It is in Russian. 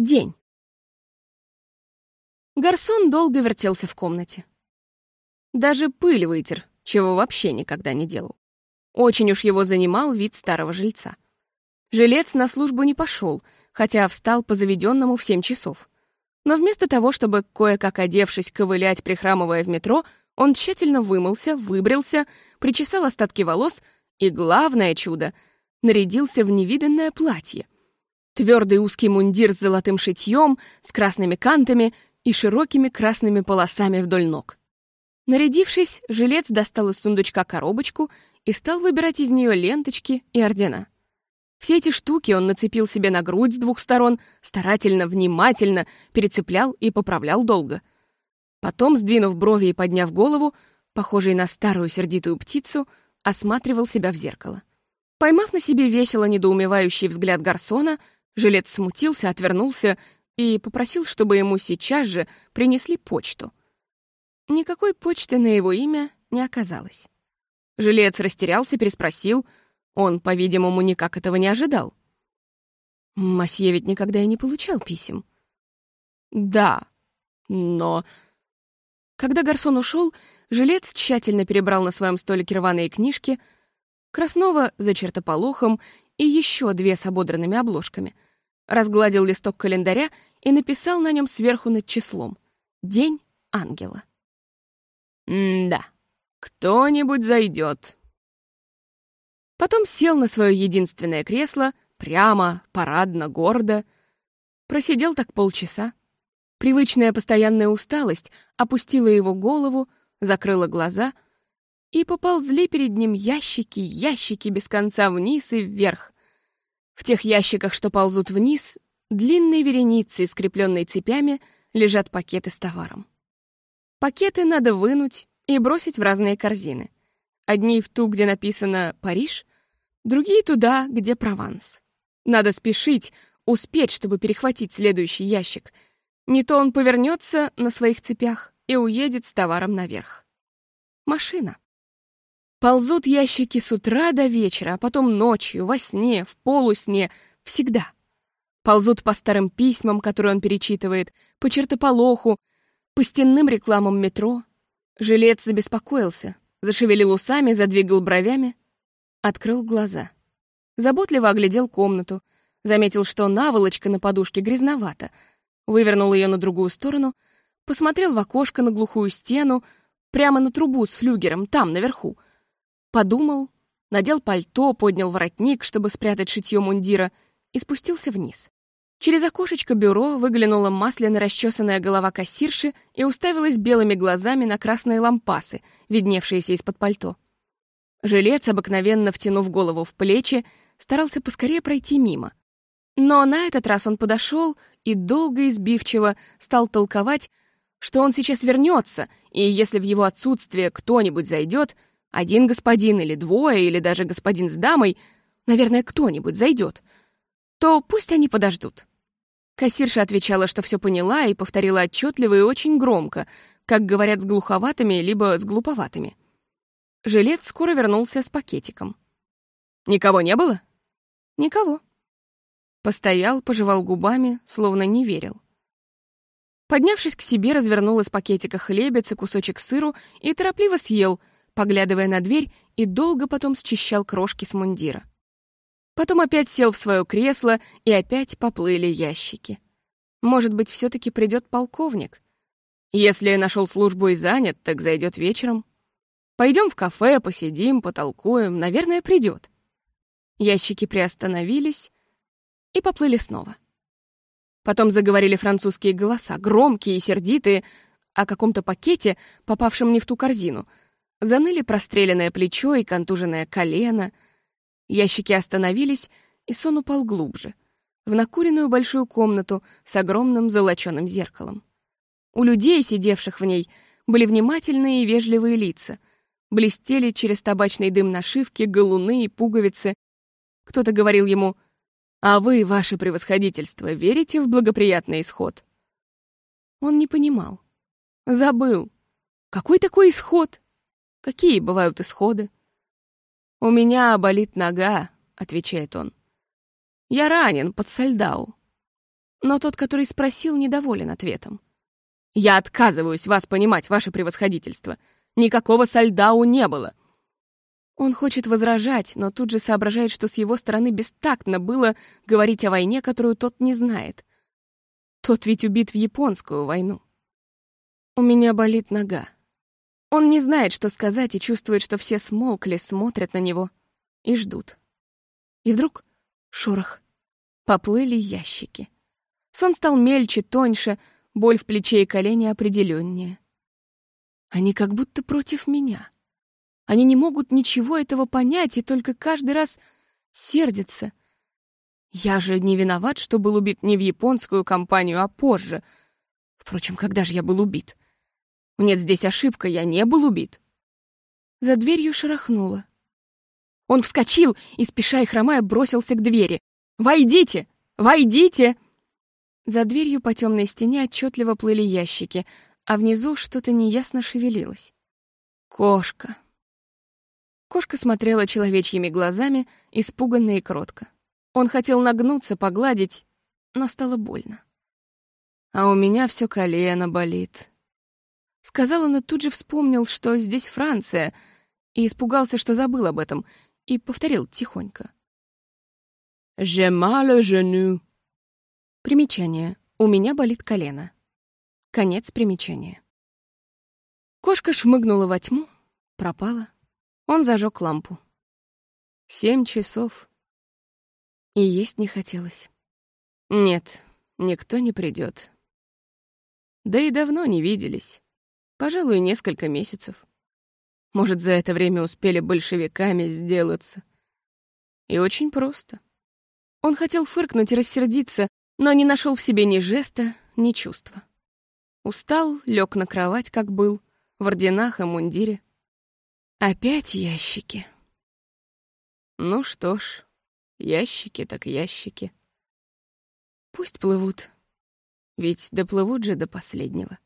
День. Гарсон долго вертелся в комнате. Даже пыль вытер, чего вообще никогда не делал. Очень уж его занимал вид старого жильца. Жилец на службу не пошел, хотя встал по заведенному в семь часов. Но вместо того, чтобы, кое-как одевшись, ковылять, прихрамывая в метро, он тщательно вымылся, выбрился, причесал остатки волос и, главное чудо, нарядился в невиданное платье — Твердый узкий мундир с золотым шитьем, с красными кантами и широкими красными полосами вдоль ног. Нарядившись, жилец достал из сундучка коробочку и стал выбирать из нее ленточки и ордена. Все эти штуки он нацепил себе на грудь с двух сторон, старательно, внимательно, перецеплял и поправлял долго. Потом, сдвинув брови и подняв голову, похожий на старую сердитую птицу, осматривал себя в зеркало. Поймав на себе весело недоумевающий взгляд гарсона, Жилец смутился, отвернулся и попросил, чтобы ему сейчас же принесли почту. Никакой почты на его имя не оказалось. Жилец растерялся, переспросил. Он, по-видимому, никак этого не ожидал. Масье ведь никогда и не получал писем. Да, но... Когда Гарсон ушел, жилец тщательно перебрал на своем столике рваные книжки, Краснова за чертополохом и еще две с ободранными обложками. Разгладил листок календаря и написал на нем сверху над числом «День ангела». «М-да, кто-нибудь зайдет». Потом сел на свое единственное кресло, прямо, парадно, гордо. Просидел так полчаса. Привычная постоянная усталость опустила его голову, закрыла глаза — и поползли перед ним ящики, ящики без конца вниз и вверх. В тех ящиках, что ползут вниз, длинные вереницы, скрепленные цепями, лежат пакеты с товаром. Пакеты надо вынуть и бросить в разные корзины. Одни в ту, где написано «Париж», другие туда, где «Прованс». Надо спешить, успеть, чтобы перехватить следующий ящик. Не то он повернется на своих цепях и уедет с товаром наверх. Машина. Ползут ящики с утра до вечера, а потом ночью, во сне, в полусне, всегда. Ползут по старым письмам, которые он перечитывает, по чертополоху, по стенным рекламам метро. Жилец забеспокоился, зашевелил усами, задвигал бровями, открыл глаза. Заботливо оглядел комнату, заметил, что наволочка на подушке грязновата, вывернул ее на другую сторону, посмотрел в окошко на глухую стену, прямо на трубу с флюгером, там, наверху — Подумал, надел пальто, поднял воротник, чтобы спрятать шитье мундира, и спустился вниз. Через окошечко бюро выглянула масляно расчесанная голова кассирши и уставилась белыми глазами на красные лампасы, видневшиеся из-под пальто. Жилец, обыкновенно втянув голову в плечи, старался поскорее пройти мимо. Но на этот раз он подошел и долго и сбивчиво стал толковать, что он сейчас вернется, и если в его отсутствие кто-нибудь зайдет — один господин или двое, или даже господин с дамой, наверное, кто-нибудь зайдет, то пусть они подождут. Кассирша отвечала, что все поняла, и повторила отчетливо и очень громко, как говорят с глуховатыми либо с глуповатыми. Жилет скоро вернулся с пакетиком. «Никого не было?» «Никого». Постоял, пожевал губами, словно не верил. Поднявшись к себе, развернул из пакетика хлебец и кусочек сыру и торопливо съел, поглядывая на дверь, и долго потом счищал крошки с мундира. Потом опять сел в свое кресло, и опять поплыли ящики. Может быть, все таки придет полковник? Если нашел службу и занят, так зайдет вечером. Пойдем в кафе, посидим, потолкуем, наверное, придет. Ящики приостановились и поплыли снова. Потом заговорили французские голоса, громкие и сердитые, о каком-то пакете, попавшем не в ту корзину — Заныли простреленное плечо и контуженное колено. Ящики остановились, и сон упал глубже, в накуренную большую комнату с огромным золоченым зеркалом. У людей, сидевших в ней, были внимательные и вежливые лица. Блестели через табачный дым нашивки, галуны и пуговицы. Кто-то говорил ему «А вы, ваше превосходительство, верите в благоприятный исход?» Он не понимал. Забыл. Какой такой исход? Какие бывают исходы? «У меня болит нога», — отвечает он. «Я ранен под Сальдау». Но тот, который спросил, недоволен ответом. «Я отказываюсь вас понимать, ваше превосходительство. Никакого сальдау не было». Он хочет возражать, но тут же соображает, что с его стороны бестактно было говорить о войне, которую тот не знает. Тот ведь убит в японскую войну. У меня болит нога. Он не знает, что сказать, и чувствует, что все смолкли, смотрят на него и ждут. И вдруг шорох. Поплыли ящики. Сон стал мельче, тоньше, боль в плече и колене определеннее. Они как будто против меня. Они не могут ничего этого понять и только каждый раз сердятся. Я же не виноват, что был убит не в японскую компанию, а позже. Впрочем, когда же я был убит? Нет, здесь ошибка, я не был убит. За дверью шарахнуло. Он вскочил и, спеша и хромая, бросился к двери. «Войдите! Войдите!» За дверью по темной стене отчетливо плыли ящики, а внизу что-то неясно шевелилось. Кошка. Кошка смотрела человечьими глазами, испуганно и кротко. Он хотел нагнуться, погладить, но стало больно. «А у меня все колено болит». Сказал он и тут же вспомнил, что здесь Франция, и испугался, что забыл об этом, и повторил тихонько. «J'ai mal genou». Примечание. «У меня болит колено». Конец примечания. Кошка шмыгнула во тьму, пропала. Он зажег лампу. Семь часов. И есть не хотелось. Нет, никто не придет. Да и давно не виделись. Пожалуй, несколько месяцев. Может, за это время успели большевиками сделаться. И очень просто. Он хотел фыркнуть и рассердиться, но не нашел в себе ни жеста, ни чувства. Устал, лег на кровать, как был, в орденах и мундире. Опять ящики. Ну что ж, ящики так ящики. Пусть плывут, ведь доплывут же до последнего.